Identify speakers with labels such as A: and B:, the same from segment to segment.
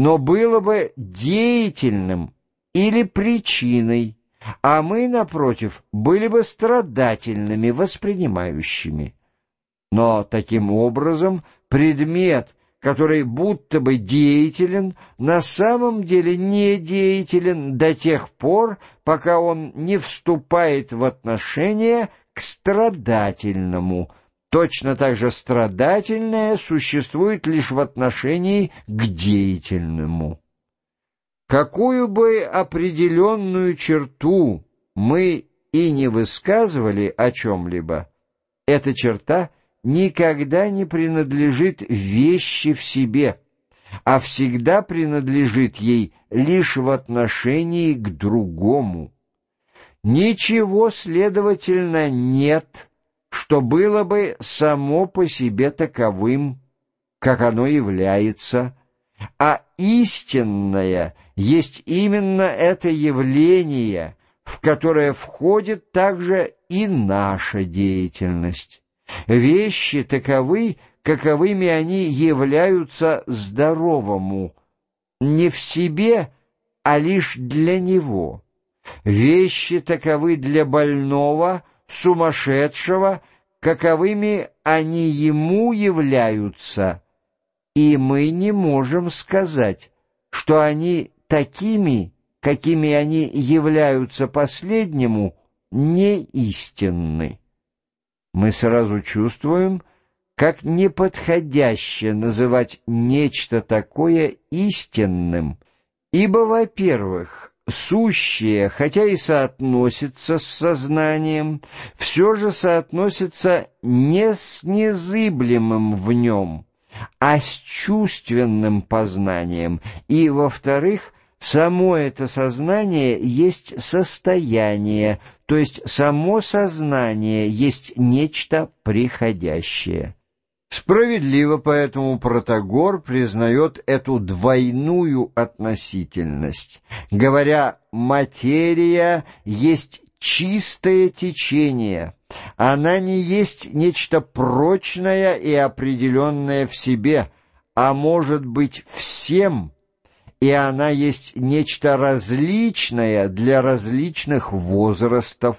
A: но было бы деятельным или причиной, а мы, напротив, были бы страдательными, воспринимающими. Но таким образом предмет, который будто бы деятелен, на самом деле не деятелен до тех пор, пока он не вступает в отношения к страдательному. Точно так же страдательное существует лишь в отношении к деятельному. Какую бы определенную черту мы и не высказывали о чем-либо, эта черта никогда не принадлежит вещи в себе, а всегда принадлежит ей лишь в отношении к другому. Ничего, следовательно, нет, что было бы само по себе таковым, как оно является, а истинное есть именно это явление, в которое входит также и наша деятельность. Вещи таковы, каковыми они являются здоровому, не в себе, а лишь для него. Вещи таковы для больного, сумасшедшего, каковыми они ему являются, и мы не можем сказать, что они такими, какими они являются последнему, не истинны. Мы сразу чувствуем, как неподходяще называть нечто такое истинным, ибо, во-первых, сущее, хотя и соотносится с сознанием, все же соотносится не с незыблемым в нем, а с чувственным познанием, и, во-вторых, само это сознание есть состояние, то есть само сознание есть нечто приходящее. Справедливо поэтому Протагор признает эту двойную относительность, говоря «материя есть чистое течение». Она не есть нечто прочное и определенное в себе, а может быть всем, и она есть нечто различное для различных возрастов,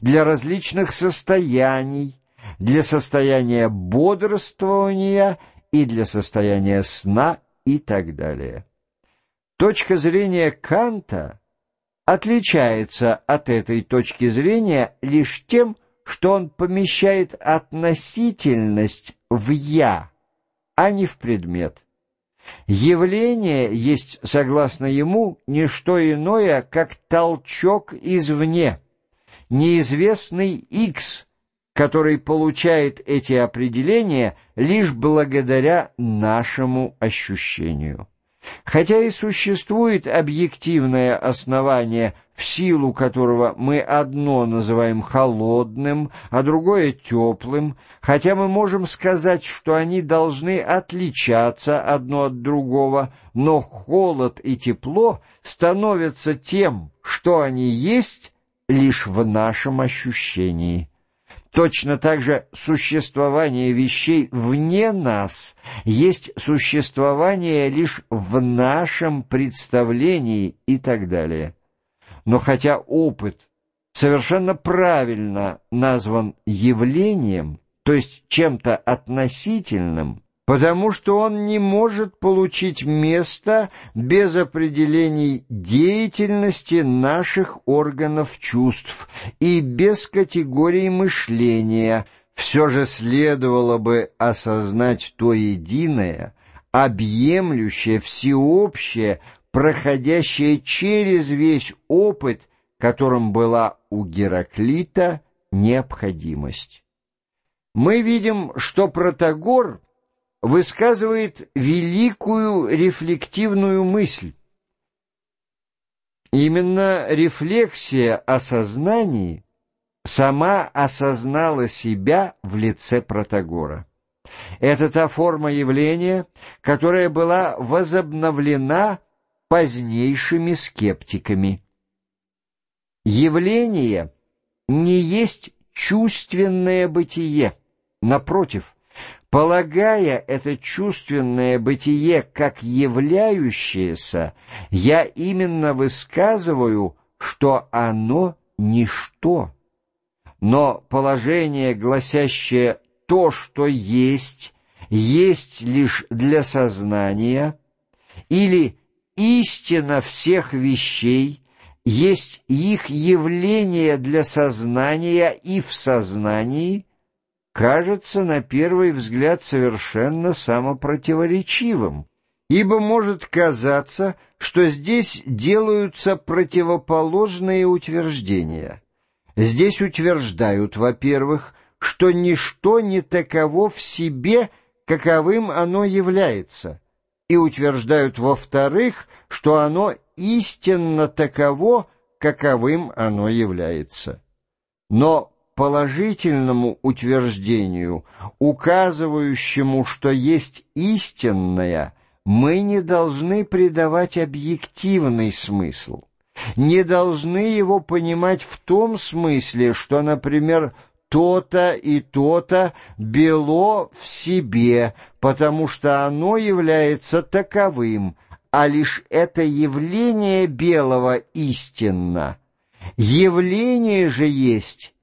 A: для различных состояний, для состояния бодрствования и для состояния сна и так далее. Точка зрения Канта отличается от этой точки зрения лишь тем, что он помещает относительность в «я», а не в предмет. Явление есть, согласно ему, не что иное, как толчок извне, неизвестный X, который получает эти определения лишь благодаря нашему ощущению. Хотя и существует объективное основание, в силу которого мы одно называем холодным, а другое теплым, хотя мы можем сказать, что они должны отличаться одно от другого, но холод и тепло становятся тем, что они есть, лишь в нашем ощущении. Точно так же существование вещей вне нас есть существование лишь в нашем представлении и так далее. Но хотя опыт совершенно правильно назван явлением, то есть чем-то относительным, потому что он не может получить место без определений деятельности наших органов чувств и без категории мышления, все же следовало бы осознать то единое, объемлющее, всеобщее, проходящее через весь опыт, которым была у Гераклита необходимость. Мы видим, что Протагор — высказывает великую рефлективную мысль. Именно рефлексия о сознании сама осознала себя в лице Протагора. Это та форма явления, которая была возобновлена позднейшими скептиками. Явление не есть чувственное бытие, напротив – Полагая это чувственное бытие как являющееся, я именно высказываю, что оно — ничто. Но положение, гласящее «то, что есть», есть лишь для сознания, или истина всех вещей есть их явление для сознания и в сознании, кажется на первый взгляд совершенно самопротиворечивым, ибо может казаться, что здесь делаются противоположные утверждения. Здесь утверждают, во-первых, что ничто не таково в себе, каковым оно является, и утверждают, во-вторых, что оно истинно таково, каковым оно является. Но положительному утверждению, указывающему, что есть истинное, мы не должны придавать объективный смысл, не должны его понимать в том смысле, что, например, то-то и то-то бело в себе, потому что оно является таковым, а лишь это явление белого истинно. Явление же есть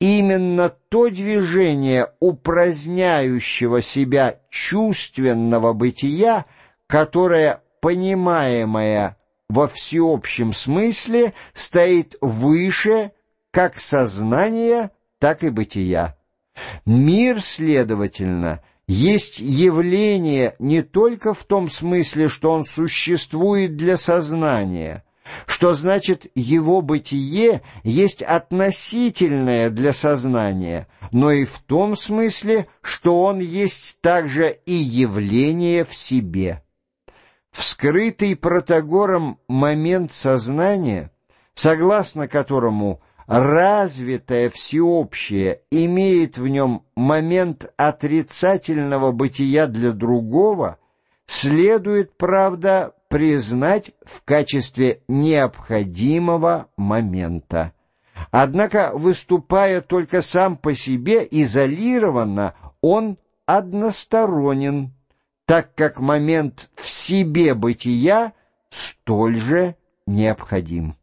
A: именно то движение упраздняющего себя чувственного бытия, которое, понимаемое во всеобщем смысле, стоит выше как сознания, так и бытия. Мир, следовательно, есть явление не только в том смысле, что он существует для сознания – что значит его бытие есть относительное для сознания, но и в том смысле, что он есть также и явление в себе. Вскрытый Протагором момент сознания, согласно которому развитое всеобщее имеет в нем момент отрицательного бытия для другого, следует, правда, признать в качестве необходимого момента. Однако, выступая только сам по себе изолированно, он односторонен, так как момент в себе бытия столь же необходим.